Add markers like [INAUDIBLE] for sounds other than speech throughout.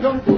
Don't do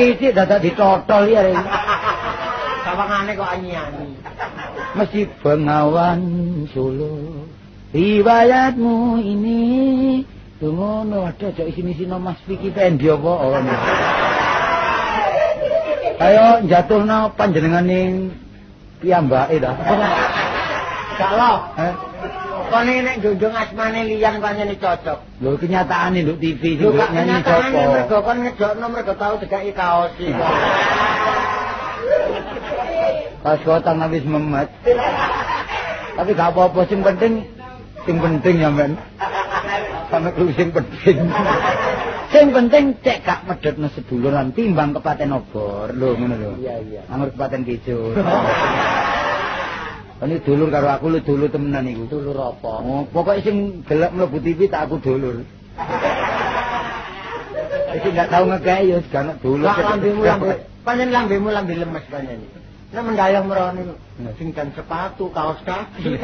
sithik dadak ditotol ya. Sawangane kok anyi-anyi. Mesti bengawan solo. Riwayatmu ini ngono ada aja isin-isin Mas Piki pendi apa ono. Ayo jatuhna panjenengan ning piyambake ta. Kalau eh Kok nek njunjung asmane liyan pancen cocok. Lho kenyataane nduk TV Lho kok kenyataane mergo kon ngejokno mergo tau dikaki kaos iki. Pas kotang habis memet. Tapi gak apa-apa sing penting sing penting ya men. Sampe kuwi sing penting. sing penting cek gak medhetno seduluran timbang kepaten obor. Lho ngono lho. Iya iya. Anggur kepaten kicur. [LAUGHS] Ini dulur karo aku lu dulur temenan iku. Dulur apa? Oh, pokoke sing gelek mlebu TV tak aku dulur. Iki enggak tau ngekek ya segan dulur. Lah lambemu lambe. Panjen lambemu lambe lemes panjen. Nek mendayang merone sing kan sepatu, kaos kaki.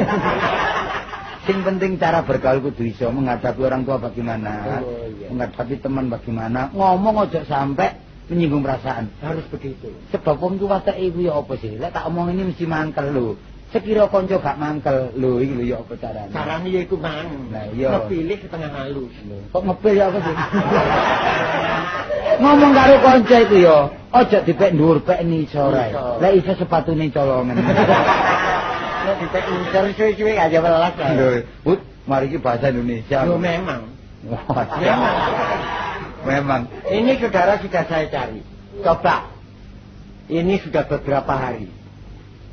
[LAUGHS] sing penting cara bergaul kudu iso menghadapi orang tua bagaimana. Oh, iya. Menghadapi teman bagaimana. Ngomong aja sampai menyinggung perasaan. Harus begitu. Sebab wong tuwa tak iku ya apa sih? Lek tak omong ini mesti mangkel lho. Sekira kanca gak mangkel lho iki lho ya apa carane carane ya iku mang nah iya ngepilih setengah halus kok ngepil ya apa sih [LAUGHS] ngomong karo kanca itu ya aja dipek dhuwur pek ni sore lek iso sepatune colongan [LAUGHS] Nek dipek user suwe-suwe aja welas. Lho, Put, mari ki bahasa Indonesia. Yo Memang. Memang. Ini saudara sudah saya cari. Coba. Ini sudah beberapa hari.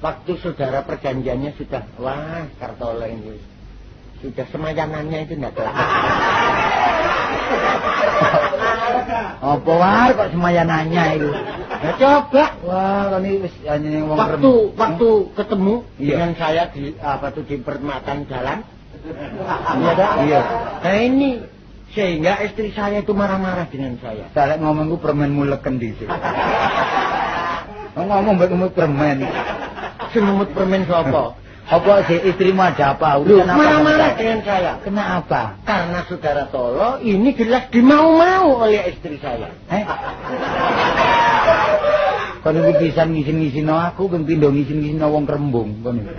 Waktu saudara perjanjiannya sudah, wah Kartolo ini. Sudah semayanannya itu enggak kelak. [LAUGHS] Apa war kok semaya nanya itu? Nah coba. Wah, ini wis hanya wong Waktu rem- waktu ketemu Iya. dengan saya di apa tuh di perempatan jalan. Iya. Iya. Nah ini sehingga istri saya itu marah-marah dengan saya. Saya ngomong ku permen muleken dhisik. [LAUGHS] ngomong mbek ngomong permen. Semut permen sopo. Apa si istrimu ada apa? Apa? marah-marah dengan saya. Kenapa? Karena saudara Tolo ini jelas dimau-mau oleh istri saya. Eh? Kon iki pisan ngisin-ngisino aku ping pindho ngisin-ngisino wong Krembung iki.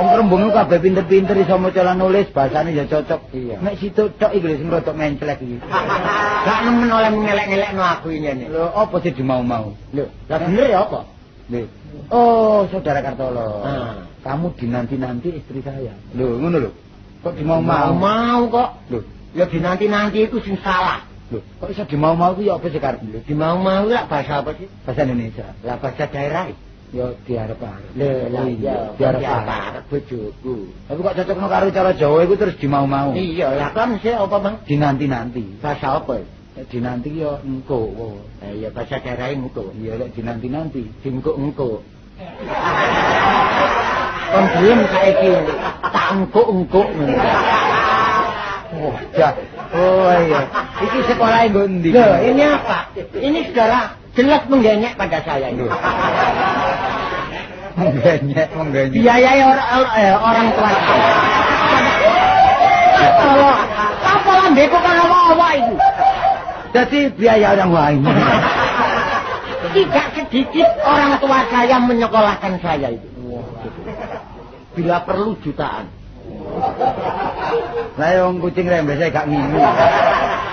Wong Krembung ku kabeh pinter-pinter iso maca lan nulis, bahasane ya cocok. Iya. Nek situ tok iki lho sing rodok menclek iki. Gak nemen oleh ngelek-ngelekno aku ini. Lho, apa sih dimau-mau? Loh, lah bener ya apa? Oh, saudara Kartolo. Ah. Kamu dinanti-nanti istri saya. Lho, ngono lho. Kok dimau-mau? Mau kok. Lho, Ya dinanti-nanti itu sing salah. lho, kok iso dimau-mau ku ya apa sih karep? Lho, Dimau-mau lah bahasa apa sih? bahasa Indonesia. Lah bahasa daerah. Ya diarep-arep. Lho, lah Oh, iya, diarep-arep. arep bojoku. Tapi kok cocokno karo cara Jawa iku terus dimau-mau. Iya, lah kan sih apa Bang? Dinanti-nanti. Bahasa apa? Nek dinanti ya engko. Oh. Eh, iya bahasa daerah engko. Iya lek dinanti-nanti. Engko-engko. Kon belum saiki tak engko-engko ngono. Oh, ja. Oh iya. Iki sekolah nggo endi? Loh, ini apa? Ini saudara jelas menggenyek pada saya ini. Menggenyek, menggenyek. Biayai orang, eh, orang tua saya. Kalau apa lambeku kan apa-apa itu. Jadi biaya orang lain. [LAUGHS] Tidak sedikit orang tua saya menyekolahkan saya itu. Bila perlu jutaan. Lah wong kucing rembes gak nginu.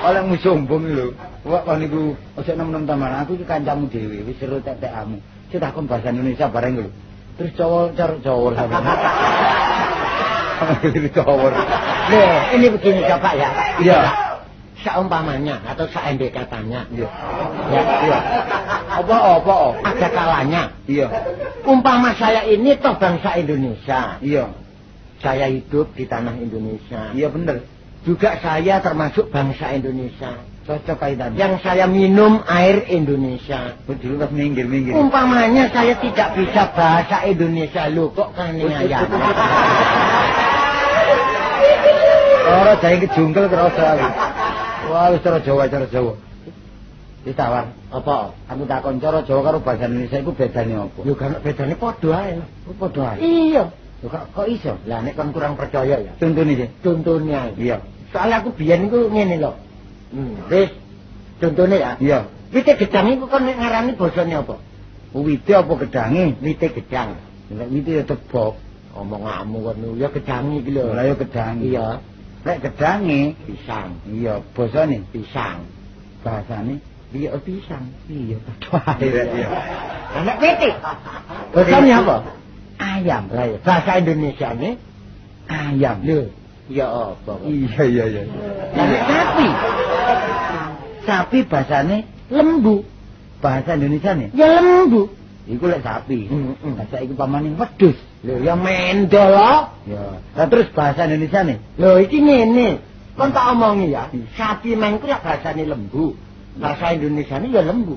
Oleh mu sombong lho. Wah kon niku ojo nem-nem taman aku iki kancamu dhewe wis seru tetekmu. Sik takon bahasa Indonesia bareng lho. Terus cowok cara cowok sampeyan. [LAUGHS] Ini cowok. Loh, ini begini coba ya. Iya. Seumpamanya atau seandai katanya. Iya. Ya, Iya. Apa apa? oh? ada kalanya. Iya. Umpama saya ini toh bangsa Indonesia. Iya. Saya hidup di tanah Indonesia. Iya bener. Juga saya termasuk bangsa Indonesia. Cocok kaitannya. Yang saya minum air Indonesia. Betul pas minggir-minggir. Umpamanya saya tidak bisa bahasa Indonesia. Loh kok kan ini ayam? Ora jahe kejungkel kerasa aku. Wah, wis cara Jawa, cara Jawa. Wis tawar. Apa? Aku takon cara Jawa karo bahasa Indonesia iku bedane apa? Yo kan bedane padha ae. Ku padha ae. Iya. Lho kok kok iso? Lah nek kon kurang percaya ya. Contone sih. Contohnya. Iya. Soalnya aku biyen iku ngene lho. Hmm, wis. Contohnya ya. Iya. Wite gedang iku kon nek ngarani basane apa? Wite apa gedange? Wite gedang. Lek wite ya tebok. Omonganmu kon ya gedang iki lho. Lah ya gedang. Iya, Lek gedange pisang. iya basane Pisang. bahasane Iya, pisang. iya padha ae rek, iya. Anak pete. Basane apa? Ayam. Lah ya, bahasa Indonesia nih. Ayam. Lho, ya apa? Iya iya iya. Lah nek sapi, Sapi bahasane lembu. bahasa Indonesia nih. Ya lembu. Iku lek sapi. Nah, saiki pamane wedhus. Lho, ya mendol. Ya. Lah terus bahasa Indonesia nih. Lho, iki ngene. Kon tak omongi ya. Sapi main ku ya bahasane lembu. Bahasa Indonesia ini ya lembu.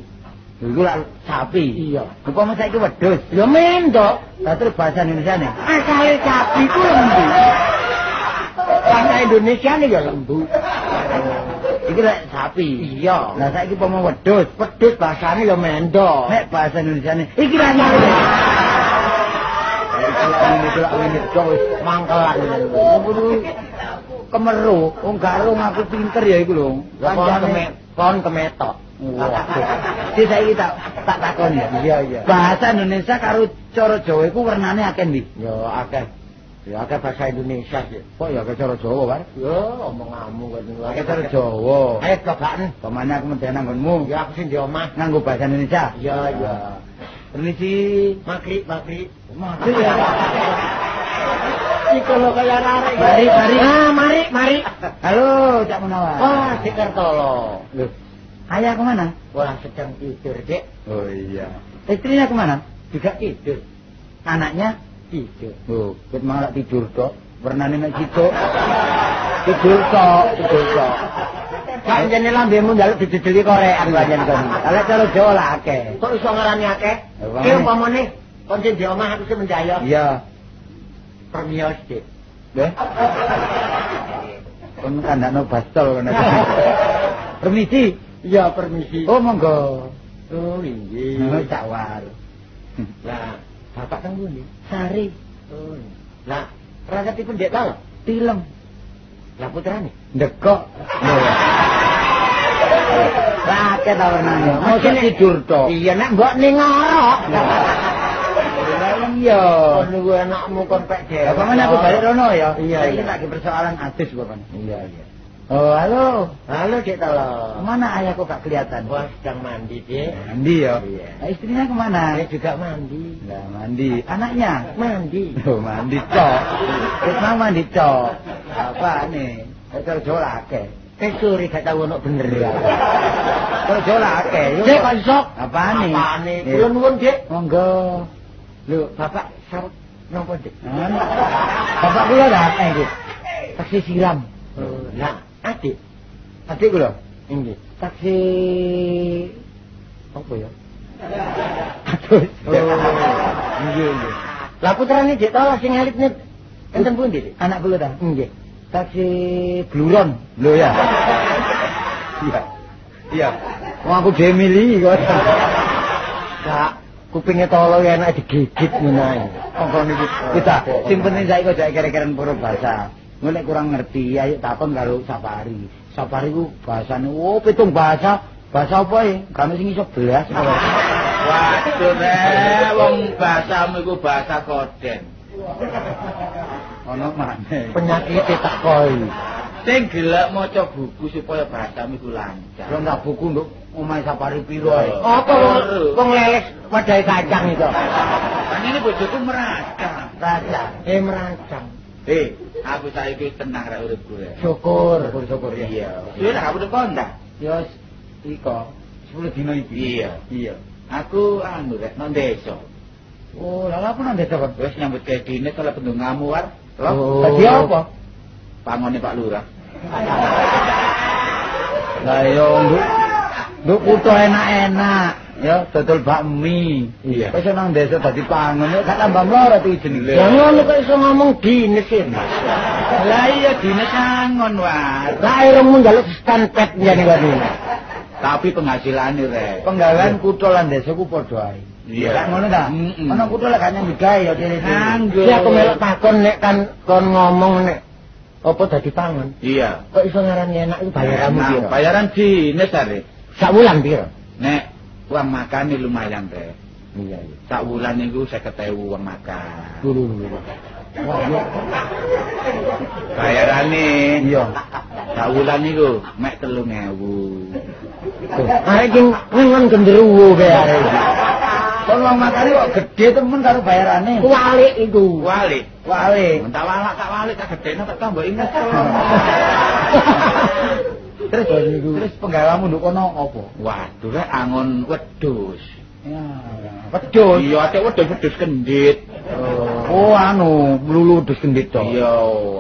Iku lek sapi. Iya. Upama saiki wedhus. Ya mendol. Lah terus bahasa Indonesia nih. Asale sapi ku lembu. Bahasa Indonesia ini ya lembu. Iki lek sapi. Iya. Lah saiki upama wedhus. Pedus bahasane ya mendol. Nek bahasa Indonesia nih. Iki lah Ini tulak ini wis mangkelan. Kudu kemeru, wong garung aku pinter ya iku lho. Kon kemet, kon kemetok. Jadi saiki tak tak takon ya. Iya, iya. Bahasa Indonesia karo cara Jawa iku wernane akeh ndi? Ya akeh. Ya akeh bahasa Indonesia sih. Kok ya cara Jawa, Pak? Ya omonganmu kan. Akeh cara Jawa. Ayo cobaan. Pamane aku medhe nanggonmu. Ya aku sing di omah. nganggo bahasa Indonesia. Iya, iya. Permisi. Maghrib, maghrib. Mati ya. Iki lho kaya arek. Mari, mari. Ah, mari, mari. Halo, Cak Munawar. Wah, Dik Kertolo. Loh, ayah ke mana? Wah, sedang tidur, Dik. Oh iya. Istrinya ke mana? Juga tidur. Anaknya? Tidur. Oh, ket malah tidur tok. Pernah nek situ. [LAUGHS] Tidur tok, tidur tok. Kanjene lambemu njaluk didedeli korean Anjen kon. Kalau cara Jawa lah akeh. Kok iso ngarani akeh? Ki umpamane kon sing di omah aku sing menjaya. Iya. Permios, Dik. Deh. Kon kandakno bastol kono. [LAUGHS] Permisi. Iya, permisi. Oh, monggo. Oh, Oh, iya. cawar. Lah, bapak teng pundi? Sari. Oh. Lah, raketipun Dik tau? Tilem. Lah putrane. Ndekok. Raket ta warnane. Mosok tidur tok. Iya, nek mbok ning ngorok. Lah iya. Kon niku enakmu kon pek dhewe. Pamane aku balik rono ya. Iya, iya. lagi persoalan adus bapak. Iya, iya. Oh, halo. Halo, Dik Tolo. Kemana ayahku gak kelihatan? Wah, sedang mandi, Dik. Mandi ya. Iya. Nah, istrinya kemana? Saya juga mandi. Lah mandi. Anaknya? Mandi. Oh, mandi cok. Mau mandi cok. Apa nih? Eh, Kalau Jawa lah akeh. Eh, sorry, gak tahu ono bener ya. Kalau Jawa lah akeh. Yuk. Dik, kok iso? Apa nih? Apaan nih? Nuwun, Dik. Monggo. Lho, Bapak sarep napa, Dik? Nah, Bapak kula dah akeh iki. Taksi siram. Oh, Lah, adik. Adik kula. Inggih. Taksi Apa ya? Aduh. [LAUGHS] Oh. Inggih, inggih. Lah putrane Dik Tolo sing elitne enten pundi? Anak kula dah. Nggih. Taksi bluron. Lho ya. Iya. Iya. Wong aku dhewe milih kok. Kak, kupinge Tolo enak digigit menae. Monggo niki. Kita sing penting saiki kok jek kere-keren pura Mulai kurang ngerti, ayo takon karo Sapari. Sapari ku bahasane oh pitung bahasa. Bahasa apa ya? Kamu sing iso belas. Waduh re, wong bahasamu iku bahasa koden. Ono maneh. Penyakit tak koi. Sing gelek maca buku supaya bahasamu iku lancar. Kalau ndak buku nduk omahe Sapari piro ae. Apa wong leles wadahe kacang itu? Kan ini bojoku meracang. Raja. Eh merancang. Eh, aku saiki tenang rek uripku rek. Syukur. Syukur-syukur ya. Iya. Suwe tak kabeh kontak. Ya iko 10 dino iki. Iya. Iya. Aku anu rek nang desa. Oh, lha apa nang desa, Pak? Wis nyambut gawe dine oleh pendung ngamuar. Loh, Oh. Tadi apa? [LAUGHS] pangone Pak Lurah. Lah yo nduk nduk enak-enak ya dodol bakmi. Iya. Wis nang desa dadi pangon ya gak tambah mloro iki jenenge. Ya ngono kok iso ngomong dines sih. Lah iya dine sangon wae. Lah irungmu njaluk stanpet jane wae. Tapi penghasilane rek. Penggawean kutho lan desa ku padha ae. Iya. Gak ngono ta? Ana kutho lek gak nyambut gawe ya. Nganggo. Si aku melok takon nek kan kon ngomong nek apa dadi pangon. Iya. Kok iso ngarani enak iku bayaranmu Nah, piro? Bayaran dine sare. Sak wulan piro? Nek uang makan lumayan teh. Iya, iya. Sak wulan niku 50.000 uang makan. Dulu dulu. Wah, iya. Bayarane Iya. sak wulan niku mek 3.000. Arek iki ngon genderuwo kae arek iki. Kon wong makane kok gedhe temen karo bayarane. Kualik iku. Wali. Wale. Tak walak tak wali tak gedene tak tambah inget. [LAUGHS] Terus terus penggawamu nduk kono apa? Waduh rek angon wedhus. Ya, wedhus. Iya, atik wedhus-wedhus kendit. Oh, anu, mlulu dus kendit to. Iya.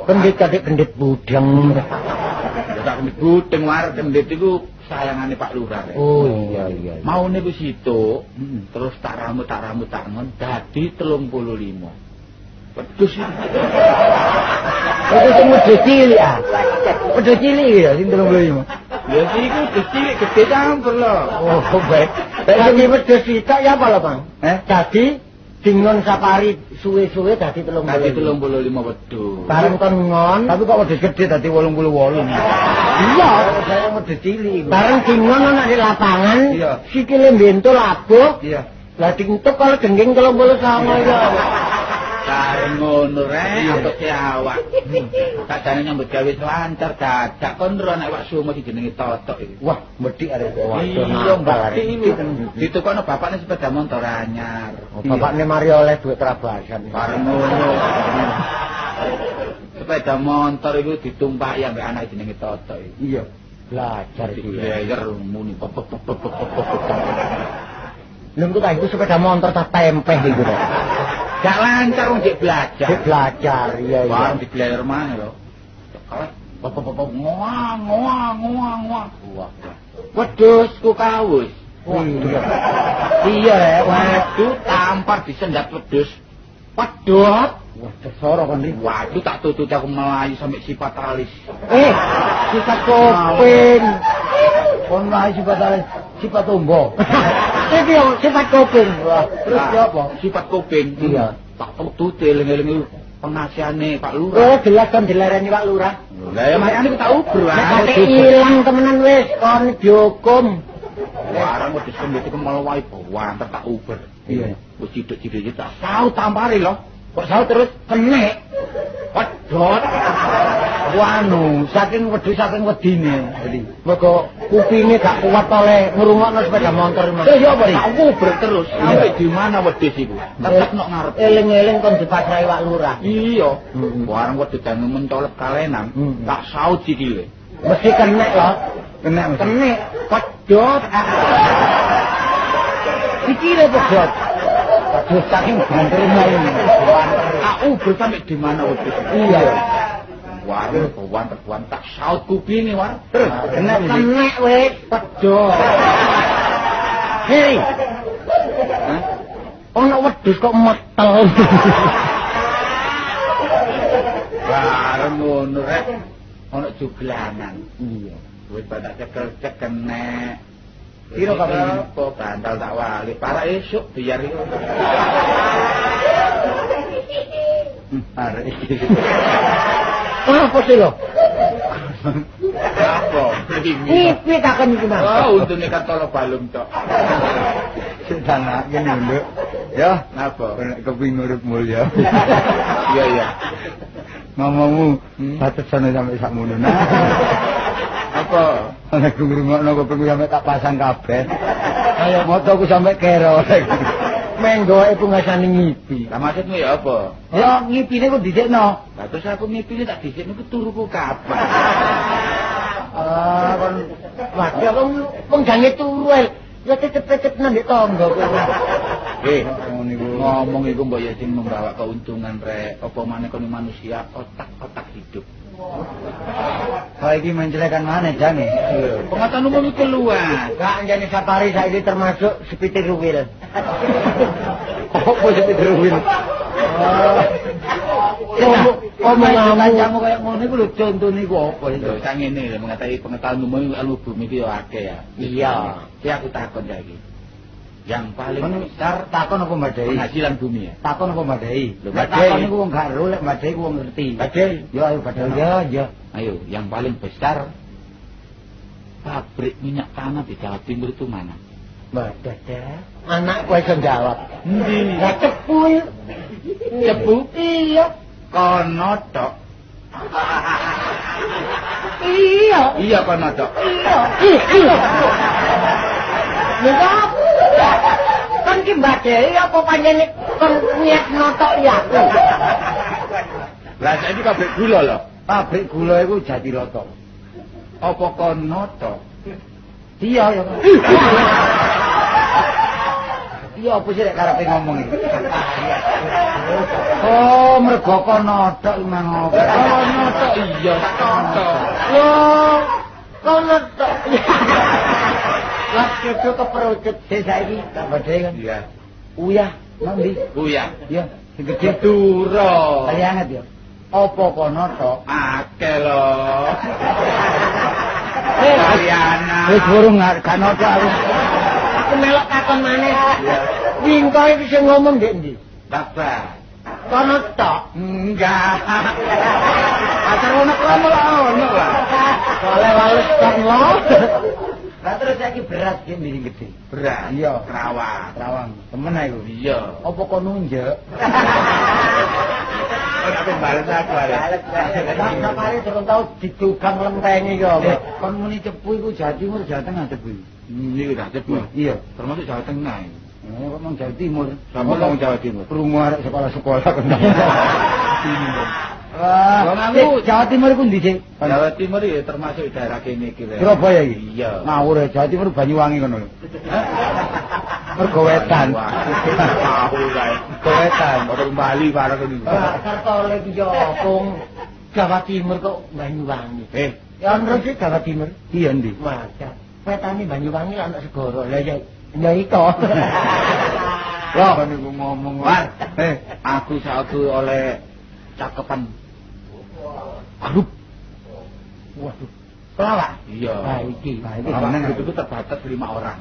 Kendit kadek kendit budeng. Ya tak kendit gudeng war kendit iku sayangane Pak Lurah. Oh iya iya. Mau niku situ, Mm. terus tak rambut tak rambut tak ngon dadi 35. Wedhus. Itu sing wedhus cilik ah. Wedhus cilik ya sing 35. Ya sih iku kecil gede campur loh. Oh, baik. Dadi wedhus sitok ya apa lho, Bang? Eh? Dadi dingon safari suwe-suwe dadi 30. Dadi 35 wedhus. Bareng kon ngon, Tapi kok wedhus gede dadi 88. iya. Saya wedhus cilik. Bareng dingon ana di lapangan, sikile mbentul labuh, Iya. lah dintuk kalau gengging 39 ya. Kareng ngono rek, apa ki awak. Sakjane nyambut gawe lancar dadak kon ro nek wak sumo dijenengi totok iki. Wah, medhik arek. Iya, mbak iki. Ditukono bapakne sepeda motor anyar. Oh, bapakne mari oleh duit trabasan. Ngono. Sepeda motor iku ditumpaki ambek anak jenenge Toto iki. Iya. Belajar iki. Dileyer muni pop. Lengku ta iku sepeda motor tak tempeh iku. Gak lancar wong dik belajar. Dik belajar, iya iya. Wah, dileyer mana lho. Pop pop ngoang ngoang ngoang ngoang. Wah. Wedhus ku kawus. Iya. Waduh, tampar disendat wedhus. Pedot. Wah, tesoro kan iki. Waduh, tak tutut aku melayu sampai sifat alis. Eh, sifat kuping. Kon wae sifat alis, sifat tombo. [LAUGHS] Iki yo sifat kuping. Terus yo apa? Sifat kuping. Iya. Tak tutut eling-eling pengasihane Pak Lurah. Oh, jelas kan dilereni Pak Lurah. Lah ya makane tak uber. Nek ilang temenan wis kon dihukum. Warang wedhus kembit iku melawai bawan tak uber. Iya. Wis ciduk-ciduk tak saut tampari lho. Kok saut terus kenek. Pedot. Wanu, saking wedi saking wedine. Jadi, mergo kupinge gak kuat oleh ngrungokno sepeda motor mas. Eh ya apa Tak uber terus. Sampai di mana wedhus iku? Tetep nok ngarep. Eling-eling kon dipasrai Pak Lurah. Iya. Mm-mm. Warang wedhus dan mencolep kalenan. Tak saut sikile. Mesti kenek lho. Kenek. Kenek. Pedot. Sikile pedot. Pedot saking banter ini. Tak uber sampai di mana wedhus. Iya. Warung bawan terbuan tak saut kupinge war. Terus kenek wis pedot. Hei, ono wedhus kok metel. Bareng ngono rek. Ono juglanan. Iya. Wis badak cekel cekenek. Piro kabeh? Apa bantal tak wali. Para esuk biar iku. Arek iki. Apa sih lo? Apa? Pipi takon iki, Mas. Oh, untune katolo balung tok. Sedang ngene lho. Ya, Napa? nek keping urip mulya. [LAUGHS] Iya iya. Ngomongmu Hmm. batesane sampe sakmono. Nah, Apa? nek ngrungokno kupingku sampe tak pasang kabeh. Ayo motoku sampe kero. Menggo iku ngasani ngipi. Lah maksudmu ya apa? Ya ngipine ku dhisikno. Lah terus aku ngipine tak dhisik niku turuku kapan? [LAUGHS] Ah, kon wong wong jange turu el. Ya tetep-tetep nang ndek tangga kowe. [LAUGHS] Eh, ngomong iku mbok ya sing membawa keuntungan rek. Apa maneh kono manusia otak-otak hidup. Kau iki mencelekan mana jange? Pengetahuan umum itu luas. Gak jane safari saiki termasuk sepitir ruwil. [LAUGHS] Apa sepitir ruwil? Omong kamu kayak ngono iku lho contone iku apa itu? Lho, sang ini mengetahui pengetahuan umum ilmu bumi itu ya akeh ya. Iya. Ki aku takon lagi. Yang paling Kon besar takon apa mbadai? penghasilan bumi ya. Takon apa Nek mbadai. takon iku wong gak lek ku wong ngerti. Badai. Yo ayo badai ya, ya. Ayo, yang paling besar pabrik minyak tanah di Jawa Timur itu mana? Mbadai. Anak kowe iso jawab. Endi? Lah cepu. Cepu? Iya. Kono tok. Iya. Iya kono tok. Iya. Iya. Lha kan ki mbadai apa panjene kon niat notok ya aku. Lah saiki pabrik gula lho. Pabrik gula iku jati roto. Apa kono tok? Iya ya. Iya apa sih karepe ngomong iki? Oh, mergo kono tok imang ngopo. Kono tok iya. Loh, kono tok. Lah kedo keperucut desa iki tak badhe kan. Iya. Uyah, nanti. Uya. Ya, sing gede Duro. anget ya. Apa kono tok? Akeh lho. [LAUGHS] Eh, Kaliana. Wis burung gak noto aku. Aku melok takon maneh. Wingko iki sing ngomong ndek ndi? Bapak. Kono tok. Enggak. Acar ono kamu lah ono lah. Oleh wales tok lho. Lah terus saiki beras ki ndi gede? Beras. Iya. Kerawang. Terawang. Temen ae iku. Iya. Apa kok nunjuk? [LAUGHS] Ora pembales aku arek. Lah kemarin durung tau didugang lempengi ki apa? Kon muni cepu iku Jawa Timur, Jawa Tengah cepu. Ini udah cepu. Iya. Termasuk Jawa Tengah. Oh, kok nang Jawa Timur. Sama wong Jawa Timur. Krungu arek sekolah-sekolah kok. Wah, aku- Jawa Timur iku ndi, Cik? Jawa Timur ya termasuk daerah kene iki. Lek. Surabaya iki. Iya. Ngawur Jawa Timur Banyuwangi kono lho. Mergo wetan. Tahu kae. Wetan. Orang Bali bareng ini. Kartole ki yo kong Jawa Timur kok Banyuwangi. Eh, Ya ono sih Jawa Timur. Iya ndi? Masa petani Banyuwangi anak segoro. Lah ya ya ito. [LAUGHS] Loh, kan iku ngomong. Eh, aku satu oleh cakepan grup. Waduh. Pelawak. Iya. Nah, iki. Nah, iki grup aku. itu terbatas lima orang.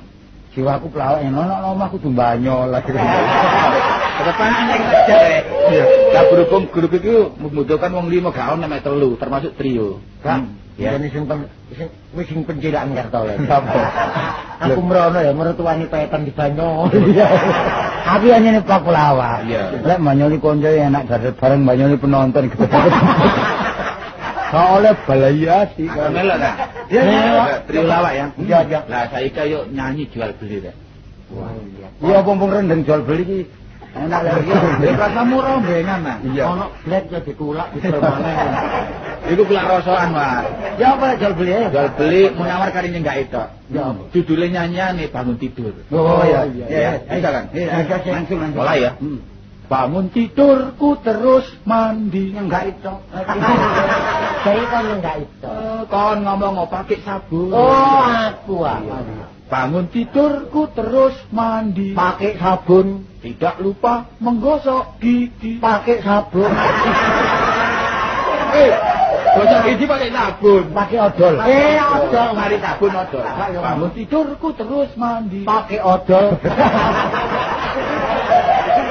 jiwaku pelawak yang nono omah kudu banyol lah. Kedepan anjing aja ya. Iya. Nah, berhubung grup itu membutuhkan wong lima ono mek telu, termasuk trio. Kak, Ya. ini sing pen sing wis sing pencilaan Kartole. Apa? Aku merono ya mertuani petan di Banyol. Tapi hanya ini pak pelawak. Iya. Lek banyoli konco enak dari bareng banyoli penonton. [LAUGHS] Soalnya balaya sih. Melok ta? Iya, iya. Trio lawak ya. Iya, iya. Lah saiki yuk nyanyi jual beli deh. Wah, iya. Iya, pompong rendeng jual beli ki enak lah. Ya kamu rombengan nah. Iya. Ono blek ya ditulak di mana. [LAUGHS] Iku kulak rosokan, Mas. Ya apa jual beli ya? Jual beli munawar karinya enggak itu. Ya. Judulnya nyanyian nih bangun tidur. Oh iya, iya, iya. Bisa kan? Iya, langsung langsung. Mulai ya. Hmm. Bangun tidurku terus mandi. Enggak [LAUGHS] itu. Saya kan enggak itu. Eh, Kon ngomong mau pakai sabun. Oh, aku ah. Bangun tidurku terus mandi. Pakai sabun, Tidak lupa menggosok gigi. pakai sabun, [LAUGHS] Eh, gosok gigi pakai sabun. pakai odol. Eh, odol. Mari sabun odol. Bangun tidurku terus mandi. Pakai odol. [LAUGHS]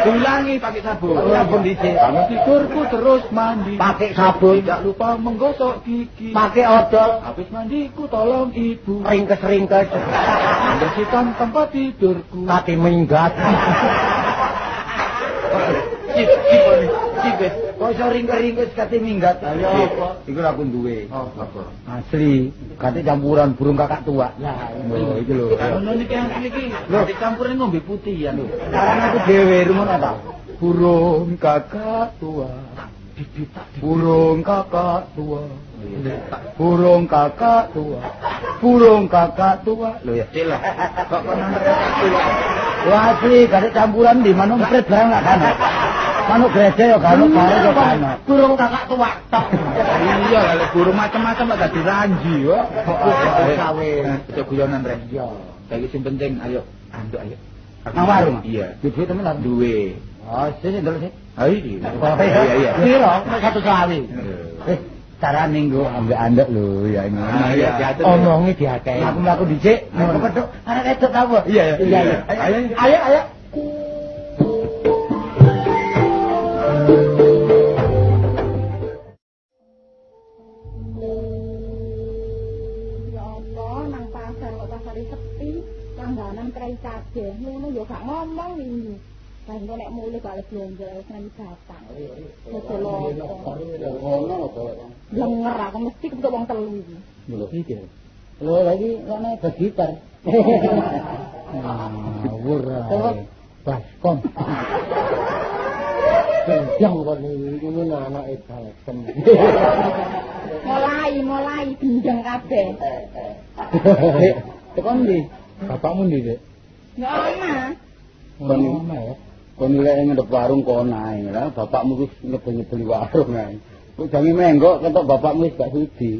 Ulangi pakai sabun. Sabun dhisik. Bangun tidurku terus mandi. Pakai sabun, Tidak lupa menggosok gigi. pakai odol. Habis mandiku tolong ibu. Ringkes-ringkes. Membersihkan tempat tidurku. Kati minggat. [LAUGHS] cip. Kok iso ringkes-ringkes kate minggat? Ayo, apa? Iku aku duwe. Oh, apa? Asli, kate campuran burung kakak tua. Lah, Oh, iki lho. Ngono niki asli iki. Loh. Dicampurin ngombe putih ya lho. Sekarang aku dhewe rumono ta. Burung kakak tua. Burung kakak tua. Burung kakak tua. Burung kakak tua. Lho ya. Lah. Kok kono aku. Wah asli, kate campuran di manuk pret barang gak kana. Manuk gereja ya kana, kare ya kana. Burung kakak tua tok. Iya, lek burung macam-macam lah dadi ranji yo. Oh, kawin. Itu guyonan rek. Iya. Saiki sing penting ayo anduk ayo. Nang warung? Iya. Duwe temenan. Duwe. Oh, sini dulu sih. Ayo. Iya Iya, iya. Piro? Satu sawi. Eh, carane nggo ambek andek lho, ya ini. Ah, iya, diatur. Omongi diakei. Aku mlaku dhisik, nek kepethuk arek wedok ta apa? Iya, iya. Iya, iya. Ayo, Ayo, ayo. Kabeh. Ngono ya gak ngomong iki. Lah engko nek wis nang batang. Dodol apa? Ono apa? Blenger aku mesti ketuk wong telu iki. Lho iki. Lho lagi ana gitar. Ngawur. Baskom. Kencang kok iki ini anake balsem. Mulai, mulai gendeng kabeh. Dek, tekan ndi? Bapakmu ndi, Dek? Ya ana. Kon ya. Kon lek ngendep warung kon ae lah, bapakmu wis ngebel-ngebeli warung ae. Kok jange menggok ketok bapakmu wis gak sudi.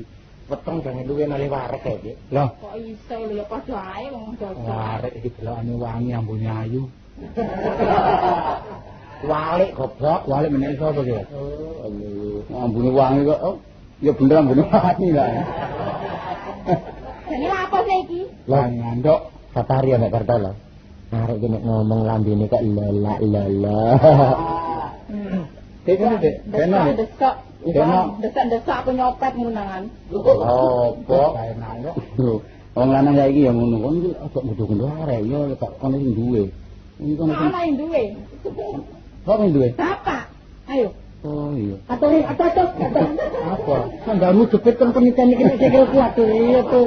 Weteng jangan duwe nali warek ya, Dik. Lah, Kok iso lho ya padha ae wong dagang. warek iki delokane wangi ambune ayu. [LAUGHS] Walik goblok. Walik menek sapa ki? Oh, Ambune wangi kok. Oh, ya bener ambune wangi lah. Jadi apa saiki? Lah ngandok. Satari ya nek Kartolo. Arek iki nek ngomong lambene kok lelak lala. Dek ngene, Dek. Kena, Dek. Desok. Kena. Desok-desok aku nyopet ngunangan. Apa? Enak kok. Wong lanang saiki ya ngono. Kon iki aja nggodho-nggodho arek ya tak kono sing duwe. Iki kono sing duwe. Kok sing duwe? Bapak. Ayo. Oh iya. Atur atur atur. Apa? Sandalmu jepit kan iki nek sikil kuat. Iya tuh.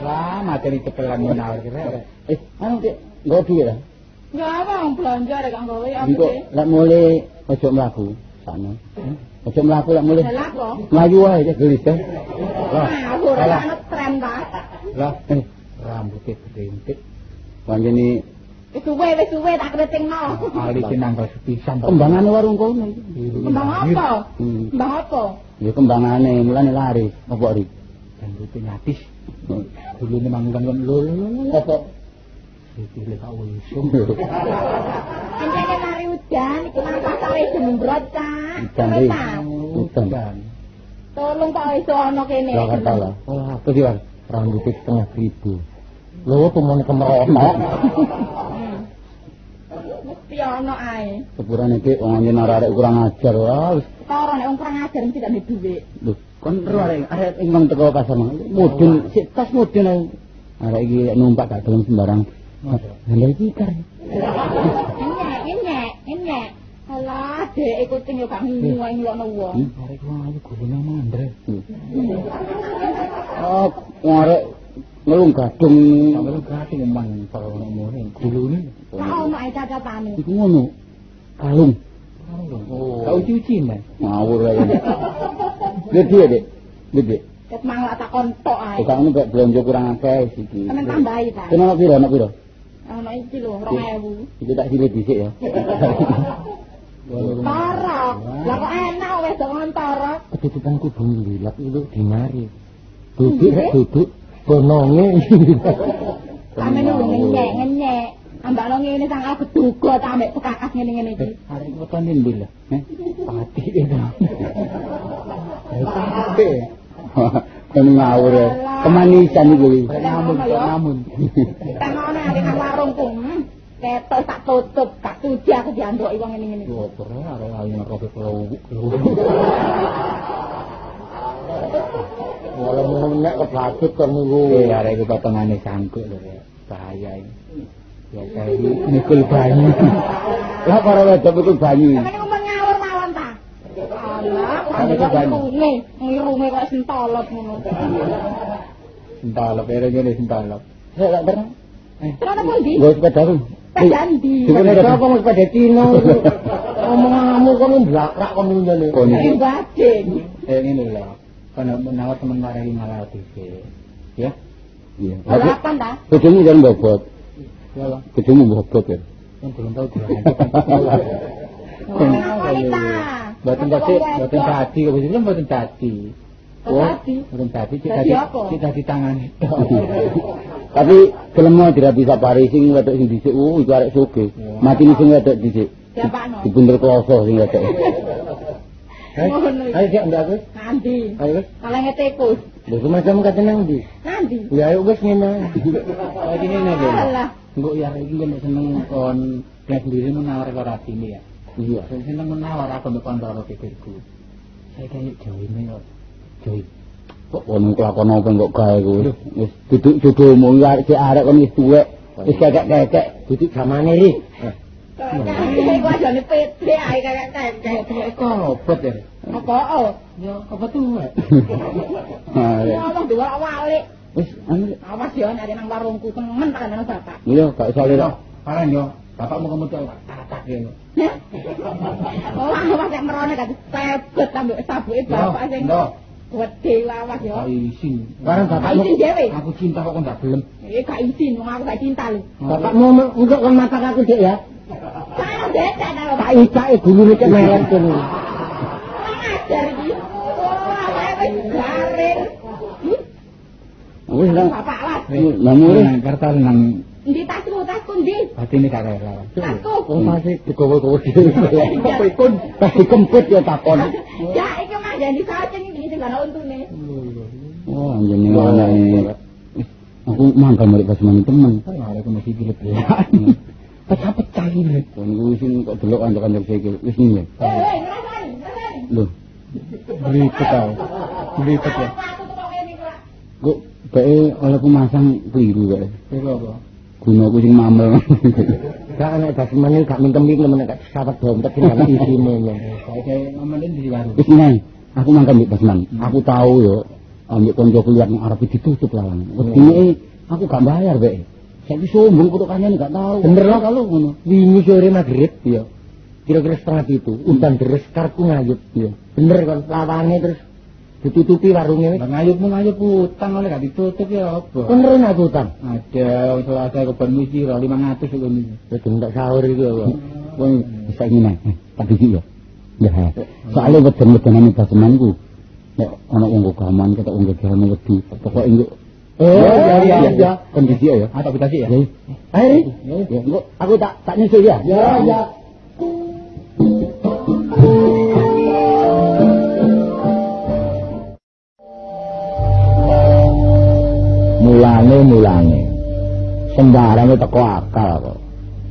Lah, materi cepelan menawar kira. Eh, anu Dik, nggo duwe ta? Ya apa belanja rek kang gawe apa Engko sih? lek mulai ojo mlaku sana. Ojo mlaku lek mulai. Lah kok. Mlayu wae cek gelis teh. Lah, aku ora salah. ana tren ta. Lah, Eh, rambutnya gede panjene Wis suwe wis suwe tak kritingno. Alisi nanggal sepisan. to. kembangane warung kono iki. Kembang apa? Kembang apa? Ya kembangane mulane laris. Apa ri? Rambutnya nyatis. Dulu ini manggung kan lho. Apa? Dipilih Pak Wisum. Ini mari udan iki nang pasare jembrot ta. Udan. Udan. Dan Tolong Pak iso ana kene. Jakarta lah. Wah, apa sih, Wan? Rambutnya setengah ribu. Lho, kemerono. Hmm. Mesti ana ae. Sepurane iki wong anjen arek kurang ajar. Wah, wis Karo nek wong kurang ajar mesti duwe dhuwit. lho, kon ro arek arek ingkang teko pasar mang. Mudun sik tas mudun ae. Arek iki numpak gak gelem sembarang. Lha iki kar. Enyek, enyek, enyek. Alah, dek kucing yo gak ngingu ae ngelokno wong. Hmm? arek ku ayu gulune mandre. Oh, wong arek ngelung gadung. Sampe gati memang kalau ngomongin gulune. Sak ono ae cacatane. Iku ngono. Kalung. Oh. Kau cuci men. Ngawur ae. Gede, Dik. Gede. Ket mang lak takon tok ae. Kok ngono gak belanja kurang akeh iki. Temen tambahi ta. Kena ono piro, ono piro? Ono iki lho 2000. Iki tak silih dhisik ya. [LAUGHS] Torok. Lah kok enak wis dok ngontorok. Ketutupan kudu ngilap itu dinari. Duduk, duduk. Bononge. Sampe nunggu ngenyek, ngenyek. Ambak lo ngene sang aku duga ta ambek pekakas ngene-ngene iki. Arek wetone ndi lho? Eh, pati itu. Pati. Kon ngawur. Kemanisan iki. Namun, namun. Ati nang warungku. hmm. Ketok tak tutup, tak tuji aku diandoki wong ngene-ngene. Yo, pernah arek ayu ngeroke kelau. Walau nek kebladut kan niku. Eh, arek iku potongane sangkuk lho, Rek. bahaya ini. Ya kayak mikul banyu. [LAUGHS] Lah para wedok mikul banyu. Sampe ngomong ngawur mawon ta. Alah, Sampe kok kebanyu. ngirunge, ngirunge kok sentolot ngono. Sentalop, ere ngene sentalop. Saya tak terang. Terus apa ndi? Nggo sepeda ku. Pejandi. Sepeda Sepeda kok sepeda Cina. [LAUGHS] Omonganmu kok mblakrak kok ngene. Kon iki Bading. Eh ngene lho. Kono menawar temen marai ngalah dhisik. Ya. Iya. Balapan ta? Bojomu jan bobot. Ya lah. Bojomu bobot ya. Yang belum tahu dia. Oh, wanita. Boten tadi, boten tadi, kebetulan boten tadi. Oh, tadi. Boten tadi, cik Tadi tadi, apa? cik tadi tangan itu. [LAUGHS] Tapi gelem mau dirabi sapari sing wedok sing dhisik, uh iku arek sugih. Mati sing wedok dhisik. Siapa no? Dibundel kloso sing wedok. Ngono iki. Ayo sik ndak wis. Nanti. Ayo wis. Kalau ngetekus. Lho semacam kate nang ndi? Nanti. Ya ayo wis ngene. Lagi ini nih, Alah. Mbok ya iki kan seneng kon dia sendiri menawar karo atine ya. Iya. Seneng menawar aku mbek kontoro pikirku. Saya kayak jauh ini kok. Jauh. Kok ono kelakon apa kok gawe kuwi. Wis duduk jodohmu iki arek cek arek kon wis tuwek. Wis kakek-kakek. Duduk zamane ri. Oh? Ah, iya. Tak bapak. gak usah lho. Kalian yo, bapak mau kamu tuh tatak ya. Oh, awas nek merone gak tebet ambek sabuke bapak sing Yo, gede awas ya. Gak izin. Barang bapakmu Izin dhewe. Aku cinta kok nggak belum. Eh gak wong aku gak cinta lho. bapakmu engko kon matak aku Dik ya. Saya becak nang Tak icake gulune cek melet kene. Kurang ajar iki. Wah, awake wis garing. Hmm? Wis lah. Bapak awas. Namu wis. Nang kartal nang Ndi tasmu, tasku ndi? hati ini kak rela. Tasku. Oh masih digowo-gowo dhewe. [LAUGHS] Apa ikun pas dikempit ya takon. [LAUGHS] Ya, iki mah jadi sacing iki sing ana untune. Oh, anjene ana iki. Aku mangkal mari pas mani temen. Kan aku masih gilep ya. Pecah-pecah ini. Kuwi sing kok delok kanca-kanca iki wis ngene. Eh, eh, ngrasani, ngrasani. Lho, Belipet tau. Belipet ya. Kok kok. kok bae oleh pemasang keliru bae. Iku apa? Guna ku sing mamel. [LAUGHS] Gak ana dasmane gak minjem-minjem men gak sawet dompet sing ana isine. Saiki ngomongin di warung. Wis nang, aku mangkat di Basman. Aku tahu yo ambek konco kuliah nang arep ditutup lawan. Wedine aku gak bayar bae. Saiki sombong kudu kanyane gak tahu. Bener lah kalau ngono. Wingi sore maghrib Iya. kira-kira setengah itu udan deres karku ngayut. Iya. Bener kan lawane terus ditutupi warungnya wis. Lah ngayup ngayup utang oleh gak ditutup ya apa? Bener aku utang. Ada wong selasa kebon misi 500 kok ini. Wis ndak sahur iki apa. Wong bisa. Tak iki yo. Ya. Soale weden-wedenane Basmanku. Nek ana wong gaman ketok wong gegane wedi. Pokoke engko Oh, iya iya iya. Kondisi ya. Ah tak dikasih ya. Ya. Ayo, Ya, aku tak tak nyusul ya. Ya, ya. mulane mulane sembarane teko akal kok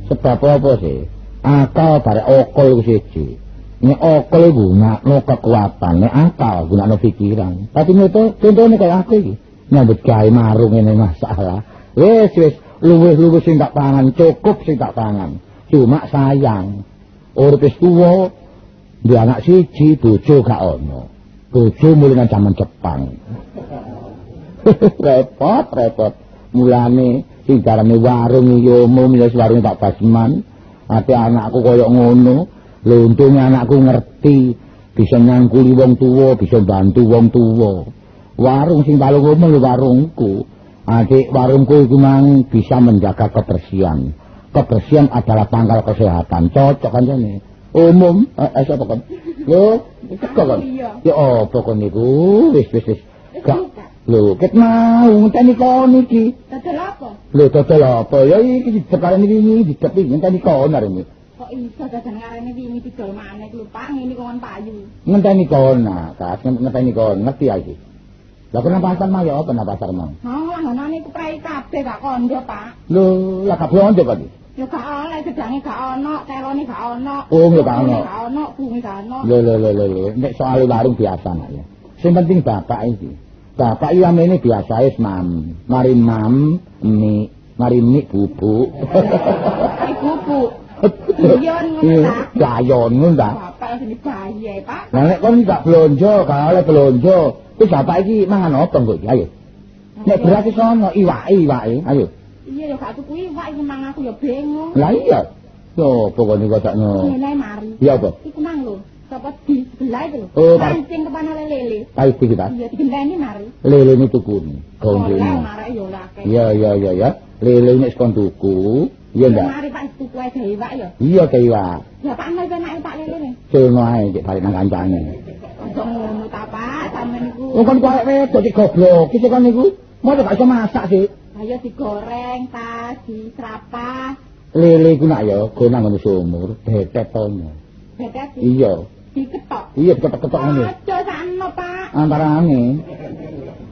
sebab apa sih akal bare okol iku siji nek okol iku gunakno kekuatan nek akal gunakno pikiran tapi nyoto contone kaya aku iki nyambut gawe marung ngene masalah. Wis wis. Luwih-luwih sing tak pangan cukup sing tak pangan. Cuma sayang. Urip wis tuwa di anak siji bojo gak ono. Bojo mulai nang jaman Jepang. [LAUGHS] Repot repot. Mulane sing darane warung iki umum ya warung tak basman. Ate anakku koyo ngono. Lho anakku ngerti. Bisa nyangkuli wong tuwa bisa bantu wong tuwa warung sing paling umum ya warungku adik warungku iku mang bisa menjaga kebersihan kebersihan adalah pangkal kesehatan cocok kan jane umum eh, eh siapa kan yo teko kan ya apa kon niku wis wis wis gak Lho, ket mau ngenteni kon iki. Dadal apa? Lho, dodol apa? Ya iki iki iki dicepi ngenteni kon arene. Kok iso dadal ngarene wingi didol maneh ku Pak ngene kok payu. Ngenteni kon, nah, kas ngenteni kon, ngerti iki. Lah kena pasar mah ya apa pasar mah? Oh, langganane ku prei kabeh gak kondo, Pak. Lho, lah kabeh onjo kok. Ya gak oleh sedange gak ono, telone gak ono. Oh, ya gak ono. Gak ono, bumi gak ono. Lho lho lho lho, nek soal warung biasa nak ya. Sing penting bapak iki. Bapak iki amene biasa wis mam. Mari mam, mie, mari mie bubuk. Iki bubuk. Iya ngono ta. Gayon ngono ta. Bapak sing dibayar, Pak. Lah nek kon gak blonjo, gak oleh blonjo. Wis bapak iki mangan apa kok iki? Ayo. Nek beras iso ono iwake, iwake. Ayo. Iya ya gak tuku iwak iki mang aku ya bingung. Lah iya. Yo, pokoknya kok tak no. Ngene mari. Iya apa? Iku mang lho. Sapa di sebelah itu lho. Oh, Pancing kepana lele. Ayo kita. Iya digendani mari. Lele ini tuku. Oleh Gondrene. marek ya ora akeh. Iya, iya, iya, ya. Lele ini sekon tuku. Iya ndak? Mari Pak ae gawe iwak ya. Iya ke iwak. Ya Pak ana penake Pak lele ne. Celno ae cek balik nang kancane. Aja ngono ta Pak, sampean niku. Oh kan kok wedok cek goblok. Ki kan niku. Mau gak iso masak sih. Ayo digoreng, tas, diserapah, Lele ku nak ya, go nang ngono sumur, betet tono. betes Iya. diketok. Iya ketok-ketok ngene. Aja sakno Pak. Antarane.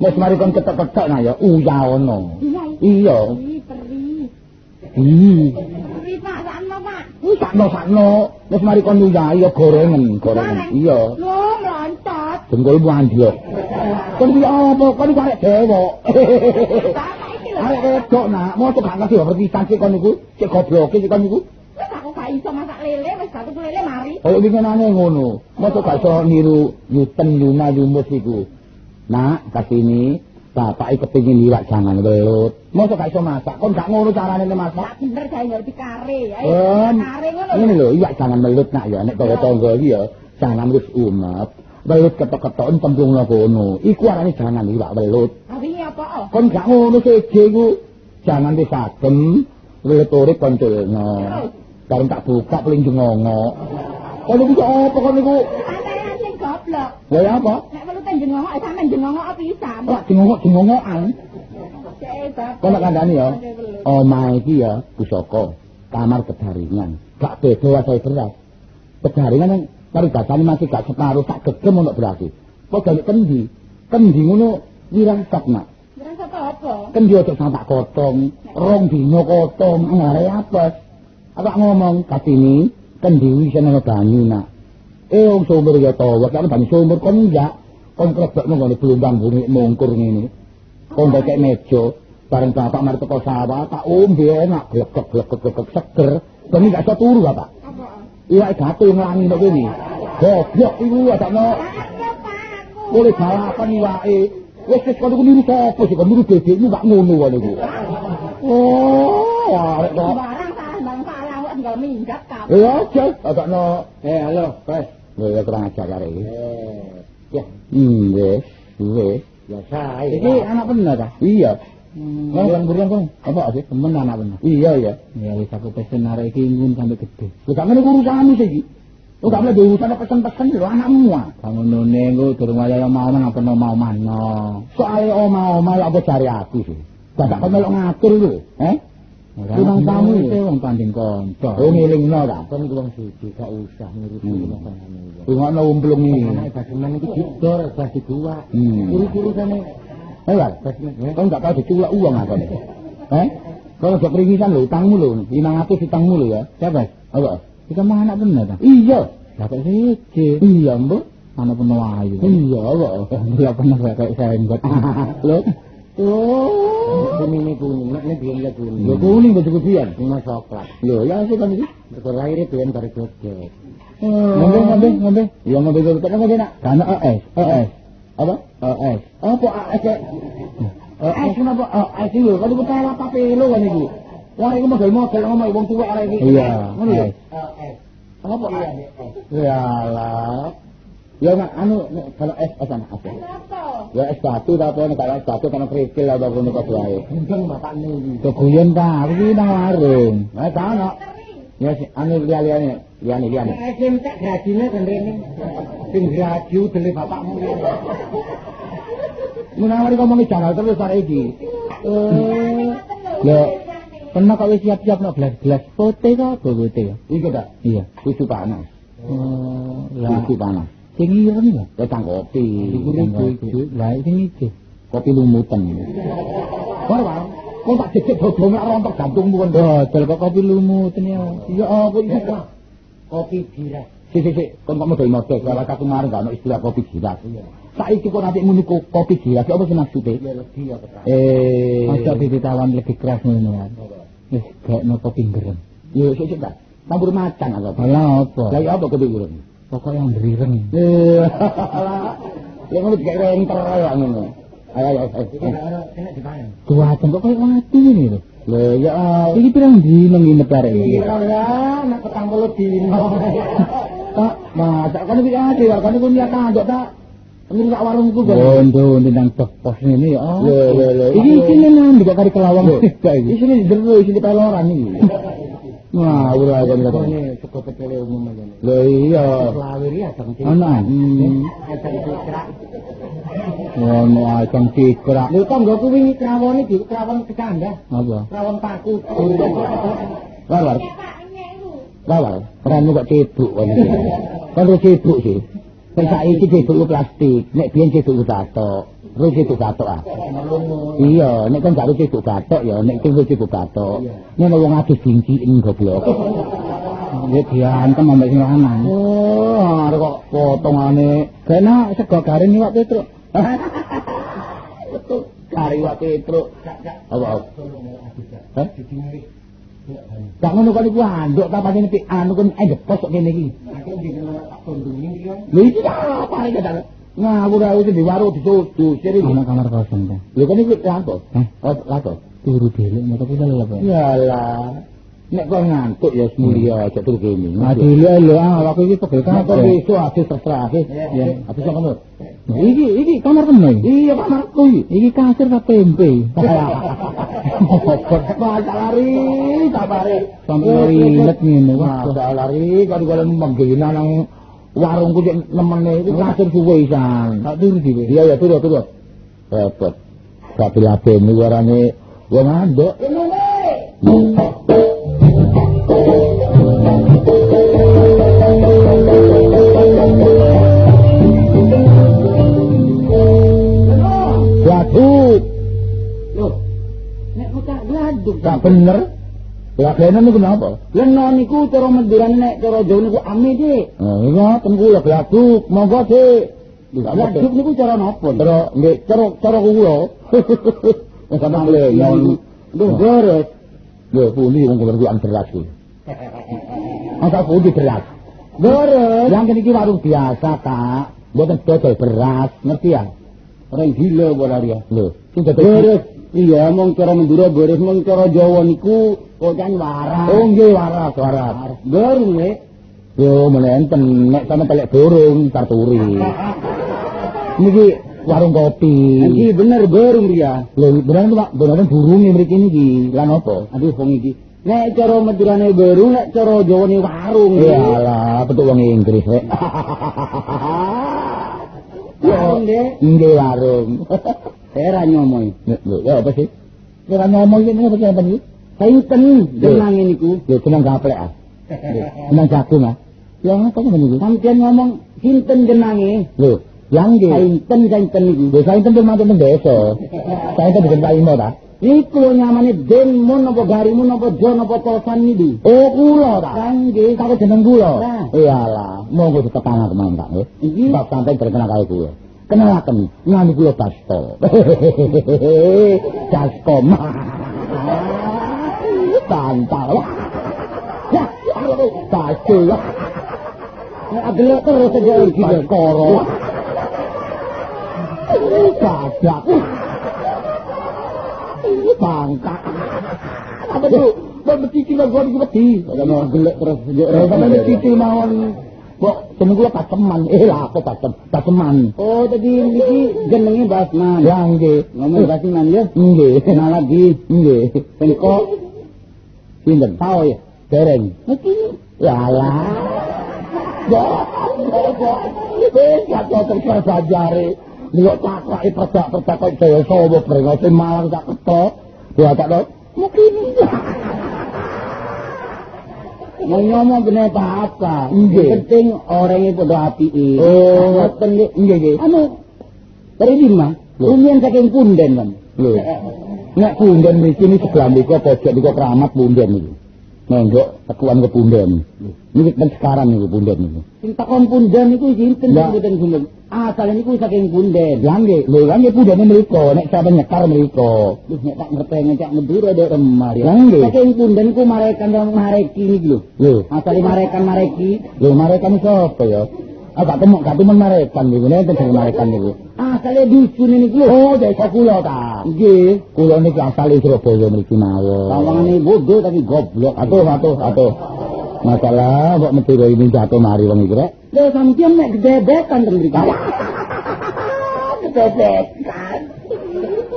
Wis mari kon ketok-ketok nah ya uya ono. Iya. Iya. Ih, sakno Pak. Wis sakno sakno. Wis mari kon uya ya gorengen, gorengen. Iya. Lho, mloncot. Dengkulmu anjlok. Kon iki apa? Kon iki arek iki lho. Arek wedok nak, mosok gak ngerti perpisan sik kon niku, cek goblok sik kon niku. Wis aku gak iso masak lele, wis gak tuku lele mari. Kaya winginane ngono. Mosok gak iso niru Yuten Yuna Yumus iku. Nak, kasini Bapak iki kepengin liwat jangan welut. Mosok gak iso masak, kon gak ngono carane masak. Gak bener gawe ngerti kare. Ayo, kare ngono. Ini lho, iya jangan melut nak ya, nek kaya tangga iki ya, jangan wis umat. Welut ketok-ketoken templungna kono. Iku arane jangan liwat welut. Tapi ini apa? Oh? Kon gak ngono seje iku. Jangan wis agem, welut urip kon celno. Bareng tak buka paling jengongok. Kon iki apa kon niku? Goblok. Lha apa? Nek perlu ten jengongok, eh, sampeyan jengongok apa pisan? Ora jengongok-jengongokan. Cek bapak. Kon tak kandhani ya. Omah iki ya pusaka, kamar kedaringan. Gak beda wae beras. Kedaringan yang paribatane masih gak separuh tak gegem ono berarti. Kok gak kendi? Kendi ngono wirasat nak. Berasa apa? Kendi ojo sampak kotong, rong dino kotong, ngare apes. Aku ngomong katini, kendi wis ana banyu nak. Eh wong sumur ya to, wek banyu sumur kon enggak. Kon krebekno ngene gelombang bumi mungkur ngene. Kok ndekek meja bareng bapak mari teko sawah tak ombe enak glekek glekek glekek seger. Ben gak iso turu bapak. Apa? Iya gatel nglangi nek kene. Goblok iku adakno oleh balapan iwake. Wis wis kono ku niru sapa sih kok niru dedekmu gak ngono wae niku. Oh, arek kok. Barang salah bang salah kok tinggal minggat kabeh. Eh aja, adakno. Eh halo, Ya kurang ajar kare iki. Ya, hmm, wis, wis. Ya saya. Iki anak bener ta? Iya. Lah yang burian kok apa sih temen anak bener? Iya ya. Ya wis aku pesen arek iki ngun sampe gede. Lho gak ngene urusanmu sih iki. Lu gak boleh diurusan pesen-pesen lho anakmu ah. Kamu nune engko durung waya mau nang apa mau mano. Soale oma-oma lak apa cari aku sih. Gak kok melok ngatur lho, eh? Kurang tamu itu wong tanding kanca. Oh ngilingno ta. Kon iku wong suci gak usah ngurusi Hmm. masalahmu. Ngono umplung iki. Anak bagaimana iki didor bagi dua. Hmm. Urus-urusane Eh, Wal, kau nggak tahu diculak uang apa nih? [LAUGHS] Eh? Kalau ada keringisan lo, utangmu lima ratus utangmu lo ya. Siapa? Apa? Kita mah anak bener dah. Iya. Dapat sih. Iya, mbak. Anak penuh ayu. Iya, apa? Iya pernah kayak saya enggak. [LAUGHS] Oh. kuning kuning, nek nek biyen ya kuning. Lo kuning baju kubian. Bunga coklat. Lo, ya sih kan ini. Mergo lahir biyen bar joget. Ngombe, ngombe, ngombe. Iya ngombe ngombe. Kan ngombe nak. Karena ES, ES. Apa? ES. Apa ES? ES kenapa ES itu? Kalau kita apa pelo kan ini? Wah, itu model-model ngomong wong tua arek iki. Iya. Ngono lho. Apa? Ya lah. Ya nak anu nek kalau es es anak apa? Ya es batu ta apa nek kalau es batu kan kerikil atau ngono kok wae. Gendeng bapakmu iki. Keguyon ta, aku iki nang warung. Nah, ta ana. Ya si anu liya-liyane, liyane liyane. Nek sing tak grajine kan rene. Sing graju dele bapakmu iki. Menawari ngomongin jangan terus hari ini. Eh, lo, pernah kau siap-siap nak gelas-gelas pote kah? Pote ya? Iya tak? Iya. Susu panas. Oh, Susu panas. Ireng ya? Petang kopi. Lah, sing iki. Kopi lumutan. Apa? Kau tak cecek dodong nak rontok jantungmu kan? Dodol kok kopi lumutan ya? Iya apa itu? Kopi giras. Si, si, si. Kau kok model model. Kalau aku kemarin gak ada istilah kopi giras. Saiki kok nanti muni ko- kopi giras. Apa sih maksudnya? Ya lebih ya ketang. Eh, masa ditawan lebih keras ngono ya. Wis gak no kopi gerem. Yo sik sik ta. Campur macan apa? Lah apa? Lah apa kopi gerem? Pokok yang berireng. Eh. Ya ngono dikek renter ya ngono. Ayo ayo. Kena dipangan. Kuatan kok koyo mati ini lho. Lah ya iki pirang dino nginep arek iki? Iya lah, nek petang puluh dino. [LAUGHS] Tak, masak kan iki ade kan iku niat andok tak. Ini tak warungku kan. Bondo nang pos ini ya. Lho lho lho. Iki isine nang juga kari kelawang. Isine jero isine peloran iki. Wah, ora kan kata. Ini sego pecele umum aja. Lho iya. Lawir ya dong. Ana. Hmm. Ajang dikrak. Ono acang cikrak. Lho tangga kuwi krawone di krawon kecanda. Apa? Krawon paku. Lawar. Lawar. Peranmu kok cebuk iki. Kan ora cebuk sih. Kan saiki cebuk plastik, nek biyen cebuk batok. Ru cebuk batok ah. Iya, nek kan gak ru cebuk batok ya, nek ru cebuk batok. Nek wong adus dinciin goblok. Ya diantem ambek sing lanang. Oh, arek kok potongane. Kena sego garing iwak petruk. Kari iwak petruk. Apa? Hah? Gak ngono kali ku anduk ta pancen pi anu kan eh kok kene iki. Aku dikene tak tundungi iki kan. Lha iki apa iki ta? Ngawur ae di warung ditutu siri. Ana kamar kosong ta. Lho kan iki lapo? Heh, lapo? Turu dhewe moto kita lho apa? Yalah. Nek kok ngantuk ya mulia aja turu kene. Adile lho awak iki pegel kantor iso adus terserah. Ya, adus kamu. Iki iki kamar temen. Iya kamarku iki. Iki kasir ta tempe. [LAUGHS] Masa lari, sabare. Sampai lari ngene. Masa lari kan kalau menggina nang warungku cek nemene iki kasir suwe isan. Tak turu dhewe. Iya ya turu turu. Repot. Tapi labene warane wong anduk. Waduh, Loh. Nek mutak gladuk. gak bener. Lah kene niku kenapa? Leno niku cara menduran nek cara Jawa niku ame, Dik. Oh, iya, tengku lah gladuk, monggo, Dik. Wajib niku cara napa? Cara nggih, cara cara kula. Wis sampeyan lengon. Lho [LAUGHS] beres. Lho puli wong kula kuwi beras kuwi. Asa puli beras. Beres. Yang kene iki warung biasa, Kak. Mboten dodol beras, ngerti ya? Orang gila ora ya. Lho, sing dodol. Iya, mong cara Madura beres, mong cara Jawa niku kok jan waras. Oh nggih, waras, waras. Baru nek Yo menenten nek sampe telek burung tarturi. Niki warung kopi. Iki bener burung dia. Lho bener Pak, bener burung mriki niki. Lan apa? Aduh wong iki. Nek cara medurane burung, nek cara Jawane warung. Iyalah, betul wong Inggris rek. [LAUGHS] Yo nggih. Nggih warung. [LAUGHS] Era ngomong. Lho, ya apa sih? Era ngomong iki apa sih apa iki? Sainten jenenge niku. Lho, jeneng gaplek ah. Nang jagung ah. Ya apa iki? Sampeyan ngomong sinten jenenge? Lho, yang nggih. Sinten sinten iki? Lho, sinten ten manten desa. Sinten bukan Pak ta? Iku lho nyamane Denmun apa Garimun apa Jon apa Tosan iki. Oh, kula ta. Nggih, karo jeneng kula. Iyalah, monggo ditekan kemawon tak nggih. Iki Pak sampeyan terkenal karo kula. Kenalaken, ngani kula Basto. Baskom. [LAUGHS] Tantang. Basto. Agelek terus aja iki koro. Kadak. Bangka. Apa tuh? Bembeci lah gua iki wedi. Ono agelek terus aja. Sampe mesti mawon. Kok jeneng kula Paseman. Eh lah apa Pasem? Paseman. Oh, tadi iki jenenge Basman. Ya nggih. Ngomong Basman ya? Nggih. Nah lagi. Nggih. Engko Sinten? Tau ya? Dereng. Iki. Ya lah. Wis kok terus sajare. Nek takoki perdak-perdak kok daya sawo brengose malang tak ketok. Ya tak. Mungkin. Mau ngomong bener apa? Nggih. Penting orangnya padha apike. Oh, ngoten nggih. Nggih. Anu. Dari lima. Saking punden, Kan. Lho. Nek punden mriki ini sebelah mriki pojok niku keramat punden niku. Nenggok tekuan ke punden. Niki kan sekarang niku punden niku. Sing takon punden niku sinten mboten punden. Asal niku saking punden. Lah nggih, lho lah nggih punden mriku nek sampe nyekar mriku. Wis nek tak ngerti ngecak Madura dek remar ya. Lah nggih. Saking punden ku marekan mareki niku lho. Lho, asal marekan mareki. Lho marekan sapa ya? Ah, gak temu, gak temu marekan niku, nek teng marekan niku. Asale dusun niku. Oh, desa kula ta. Nggih. Kula niki asale Surabaya mriki mawon. Sawangane bodoh tapi goblok. Atuh, atuh, atuh. Masalah kok mesti kaya ini jatuh mari wong iki rek. Lho sampeyan nek gedekan teng mriki. Gedekan.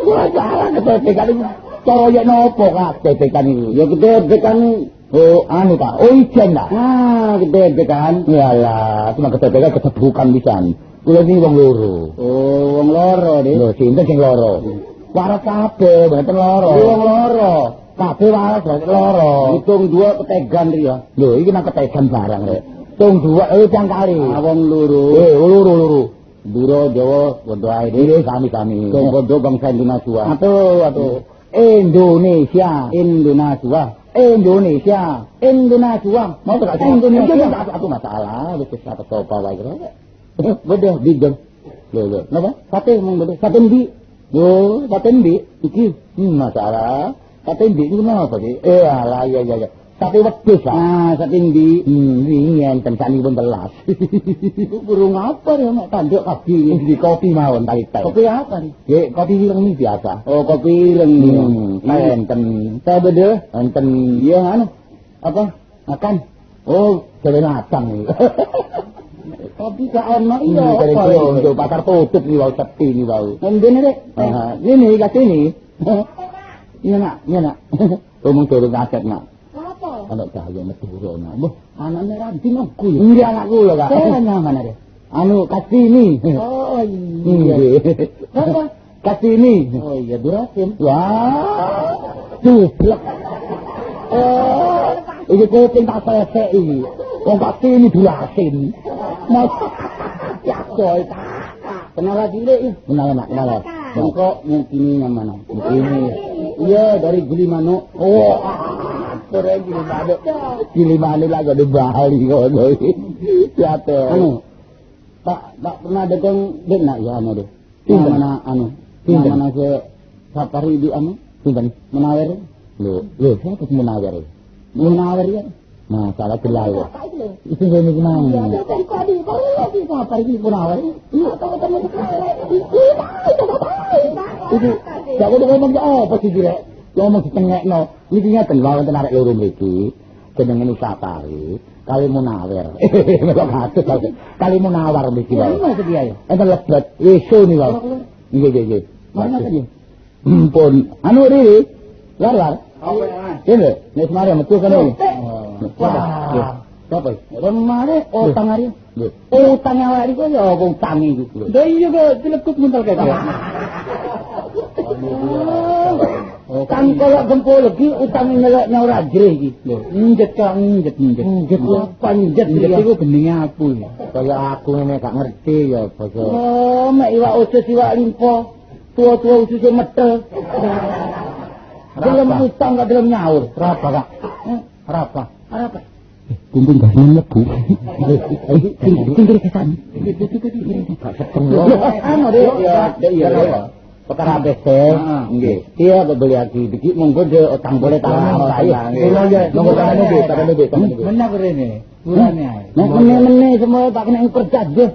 Wah, salah gedekan. Cara yen nopo gedekan iki? Ya gedekan Oh, anu tak? Oh, ijen tak? Ah, gedekan. Yalah, cuma gedekan ketebukan pisan. Kula iki wong loro. Oh, wong loro, Dik. Lho, sinten sing loro? Waras kabeh, mboten loro. Wong loro. Kabeh waras mboten loro. Hitung dua ketegan ya. Lho, iki nang ketegan barang rek. Hitung dua eh cang kali. Ah, wong loro. Eh, loro loro. Duro Jawa bodo ae dhewe kami-kami. Bodo bangsa Indonesia. Atuh, atuh. Indonesia, Indonesia. Indonesia, Indonesia. Mau tak Indonesia? Aku masalah, wis sapa sopa wae rek. Bodoh bideng. Lho lho, napa? Sate mong bodoh. Sate ndi? Yo, sate ndi? Iki hmm, masalah. Sate ndi iku napa, Dik? Eh, alah iya iya iya. Sate wedhus, Pak. Ah, sate ndi? Hmm, wingi enten sani pun telas. [LAUGHS] Burung apa ya nek tanduk kaki di kopi mawon tali teh. Kopi apa nih? Ya, kopi ireng ini biasa. Oh, kopi ireng. Hmm, enten. Teh bodoh, enten. Iya, anu. Apa? Makan. Oh, jalan matang. [LAUGHS] Kopi gak ono iya apa untuk pasar tutup nih wau sepi nih wau. Ngene rek. Ini kat sini. [LAUGHS] Iya nak, iya nak. Omong turun kaset nak. Apa? Anak cahaya Madura nak. Mbah, anaknya Ranti aku ya. Iya anakku lho kak. Saya ada. Anu kat sini. Oh iya. Apa? Kat sini. Oh iya durasin. Wah. Dublek. Oh. Iki kuping tak sesek iki. Wong tak sini durasin. Mas. Ya coy. Kenal lagi deh. Kenal nak, kenal. Engkau mungkin yang mana? Ini. Iya dari Gilimanuk. Oh. Sore Gilimanuk. Gilimanuk lagi di Bali kok. Siapa? Anu. tak tak pernah dekeng dek nak ya anu deh. Pinten? Mana anu? Pinten? Mana se sapari di anu? Pinten? Menawar. Lho, lho, siapa munawar? Menawar ya. Nah, salah gelai. Bapak itu lho. Itu ngene iki mang. Ya, dari tadi kalau lagi sapari iki menawar. Iya, tahu ketemu Iki itu bapak. Itu gak kudu ngomong ya apa sih direk? Ngomong ditengekno. Niki ngeten wae wonten arek loro mriki. Jenenge Nusapari, kali munawar. [LAUGHS] Melok ngatus aku. Kali munawar mriki wae. maksud dia ya? Enten lebet weso ni wae. Nggih nggih nggih. Mana tadi? Mpun. Anu riri. Lar lar. Apa ya? Ini, nek semare metu kan ini. Wah. Apa? Remare utang hari. Lho. Utang hari kok ya wong tangi iku. Lho. Lah iya kok dilekuk mental kae. Kan kalau gempol lagi utang ngelaknya ora jre iki. Lho. Njet kok njet njet. Njet, lho. apa njet njet iku gendenge apu. ya. Kaya aku ngene gak ngerti ya basa. Oh, mek iwak usus iwak limpo. Tua-tua ususnya metel. Dalam utang gak dalam nyaur. Berapa kak? Eh, Berapa? Apa? Kumpul gak mlebu. Tinggal ke sana. Gak seteng lho. Anu deh, ya, deh, iya, iya. Perkara BC, Heeh. nggih. Iya beli lagi dikit monggo de utang boleh tangan saya. Monggo tangan nggih, tangan nggih, tangan nggih. Mana berene? Bulannya ae. Nek meneh-meneh semua tak kena kerja aja.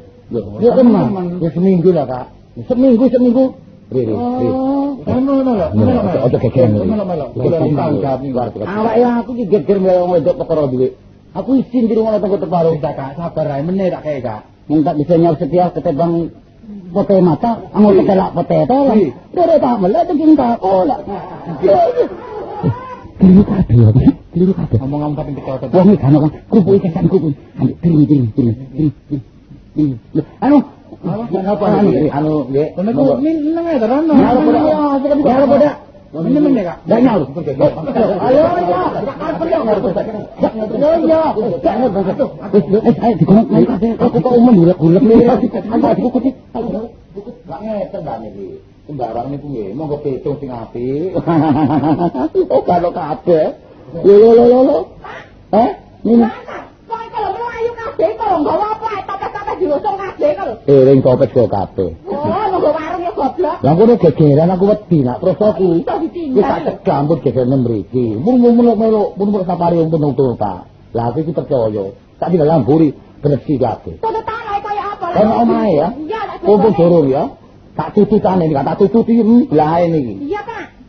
Ya emang. Ya seminggu lah, Kak. Seminggu seminggu. Riri, riri. Oh, lho. Ojo gegeran. Melo-melo. Kula tanggung jawab nih. Awak ya aku ki geger melu wedok perkara dhuwit. Aku isin di rumah tenggo teparu. Kita kak sabar ae meneh tak kae kak. Yang tak bisa nyawa setia ketebang pote mata, anggo ketelak pote telan. Dere tak melek tengking tak kolak. Keliru kabeh ya, keliru kabeh. Ngomong-ngomong tapi dikau Wong iki kan kok kupu iki kan kupu. Anu keliru keliru keliru. keliru. Anu Apa anu anu nggih. Ku min nang ae terono. Nyala pada. Nyala pada. Meneh meneh kak. Dah nyaur. Ayo ya. Yo yo. Eh ayo dikono aku kok umum gulek-gulek nih. Aku dikukuti. Gak ngeten dah niki. Sembarang niku nggih, monggo petung sing apik. Oh kalau kabeh. Yo yo yo yo. Eh? Ini Kok kalau melayu kabeh kalau nggawa apa topes-topes diusung kabeh kalau. eh ring kopet kok kabeh. Oh, nunggu warung Lah kono gegeran aku wedi nak terus aku. Iso Wis tak cegah ampun gegeran mriki. Mun mun melok-melok, mun mun sapari wong penuh tuh Pak. Lah aku iki percaya. Tak tinggal lamburi bersih kabeh. Tutup tanah kaya apa? Kan omahe ya. Iya, tak Kumpul durung ya. Tak tututane iki, tak tututi hmm, belahe niki. Iya, Kak.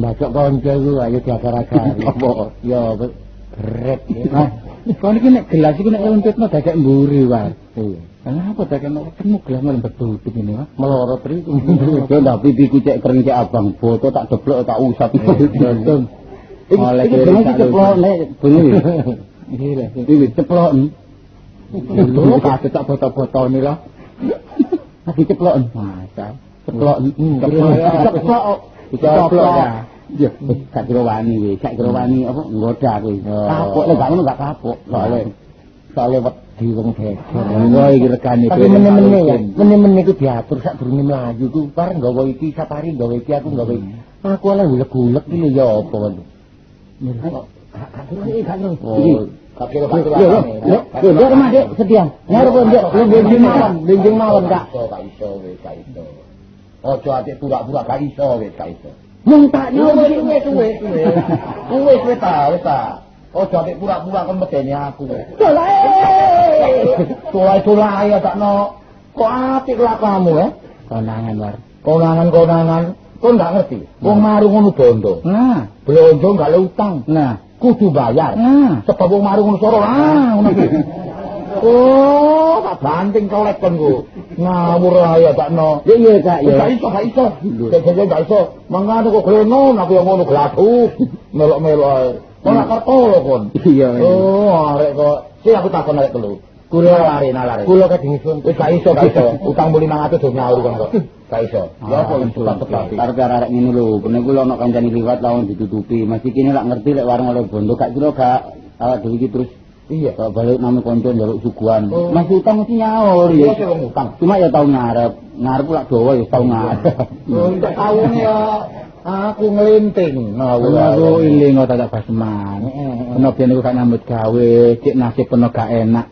Bacok kanca iku ayo. Apa? Ya beret. Nah, kono iki nek gelas iki nek untutno dadek mburi wae. Iya. Kenapa nek ketemu gelas malah ini wah. Melorot ri. Yo ndak pipiku cek kering cek abang, foto tak deblok tak usap. Jantung. Oleh ceplok nek bengi. [LAUGHS] Iki lho. Iki ceplok. Lho kasih tak foto-foto ni lah. [LAUGHS] Lagi ceplok. Masa. Ceplok. Ceplok. Ceplok ya. Gak kira wani wis, gak kira wani apa nggoda kuwi. Kapok lek gak ngono gak kapok. Soale soale wedi wong geger. Enggak iki regane Tapi meneh-meneh ya, meneh-meneh ku diatur sak durunge mlayu ku bareng gawa iki sapari gawa iki aku gawa iki. Aku ala gulek-gulek iki ya apa ngono. Oh, gak kira gak kira. Yo, yo, yo, rumah Dek, setia. Ngarep yo, benjing mawon, benjing mawon gak. Gak iso wis, gak iso. Ojo ate pura-pura gak iso wis, gak iso. Mung tak nyowo wis wis wis. Wis wis ta, wis ta. Ojo ate pura-pura kon medeni aku. Sulai-sulai ya takno. Kok apik lakumu ya? konangan war. Konangan-konangan, kok nggak ngerti. Wong marung ngono bondo. Nah, Blonjo nggak le utang. nah, Kudu bayar. nah. Sebab wong marung ngono soro ah ngono. [LAUGHS] Oh, tak banting kolek kon ku. Ngawur ae takno. Ya iya Kak, ya. Gak iso, gak iso. Kek gak iso. Mangane kok gleno aku yang ngono glatu. [LAUGHS] Melok-melok ae. Ora kerto lho kon. Iya. Oh, arek kok. Sing aku takon arek telu. Kula lari nalare. Kula kadingipun Wis gak iso, gak iso. Utang beli 500 do nyaur kon kok. Gak iso. Ya apa wis tepat. Arep arek ngene lho, kene kula ana kancane liwat lawan ditutupi. Masih kene lak ngerti lek warung oleh bondo gak kira gak awak dhewe iki terus Iya. Kalau balik nami konco njaluk suguhan. Oh. Masih utang mesti nyaur Iya, ya. Cuma ya tau ngarep. Ngarep pula dawa ya tau ngarep. Oh, tak taune ya aku nglinting. Aku aku iling kok tak baseman. Kena biyen aku gak nyambut gawe, cek nasib peno gak enak.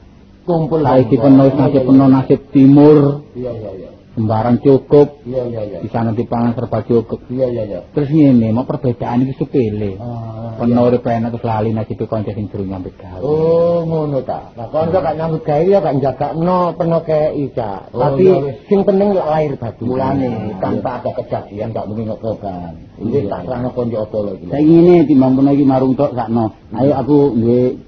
kumpul Saiki peno nasib peno nasib timur, Iya, iya, iya. Sembarang cukup. Iya, iya, iya. Di sana dipangan serba cukup. Iya, iya, iya. Terus ngene, mau perbedaan iki sepele. Ah, Peno urip enak terus lali nasib kanca sing durung nyambut gawe. Oh, ngono ta. Lah kanca gak nyambut gawe ya gak njagakno peno kei Cak. Oh, Tapi iya, sing penting lek lahir batu. Mulane tanpa ada kejadian gak mungkin ngokokan. Ini Iya. tak apa lho iki. Saiki ngene timbang peno iki marung tok sakno. Ayo aku duwe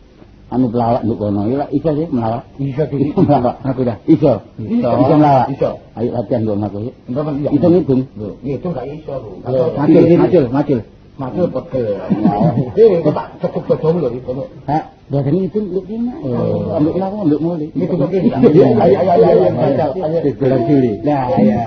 anu pelawak nduk kono. Ya iso sih melawak. Iso Iso melawak aku dah. Iso. Iso. Iso melawak. Iso. Ayo latihan dong aku. yuk. Iya. Iso ngitung. Itu gak iso. Macul, macul, macul. Macul pegel. Eh, kok tak cukup bodong lho iki. Hah, dari itu nduk kene. Oh. Ambek lawak nduk mule. Itu kok iki. Ayo ayo ayo ayo. Ayo, ayo, ayo. Nah, ya.